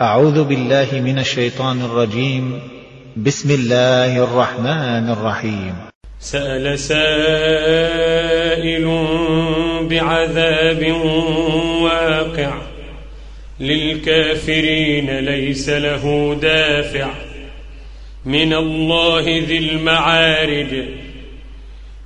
أعوذ بالله من الشيطان الرجيم. بسم الله الرحمن الرحيم. سأل سائل بعذاب واقع. للكافرين ليس له دافع. من الله ذي المعارج.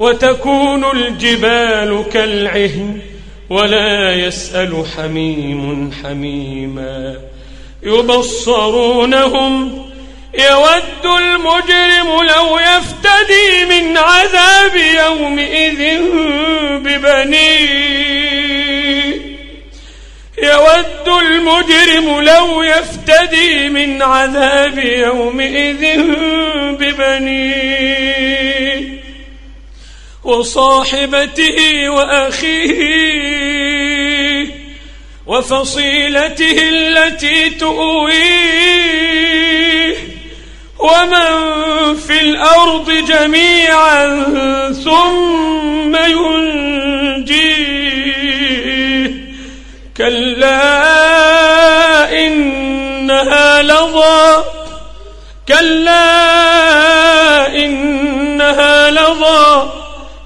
وتكون الجبال كالعهن ولا يسأل حميم حميما. يبصرونهم يود المجرم لو يفتدي من عذاب يومئذ ببنيه. يود المجرم لو يفتدي من عذاب يومئذ ببنيه. وصاحبته وأخيه وفصيلته التي تؤويه ومن في الأرض جميعا ثم ينجيه كلا إنها لظى كلا إنها لظى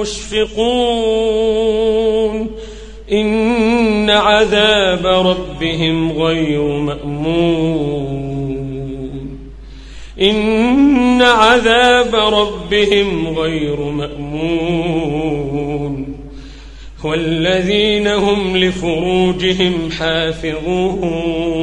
مشفقون. إن عذاب ربهم غير مأمون. إن عذاب ربهم غير مأمون. والذين هم لفروجهم حافظون.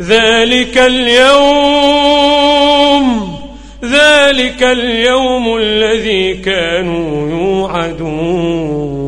ذلك اليوم ذلك اليوم الذي كانوا يوعدون.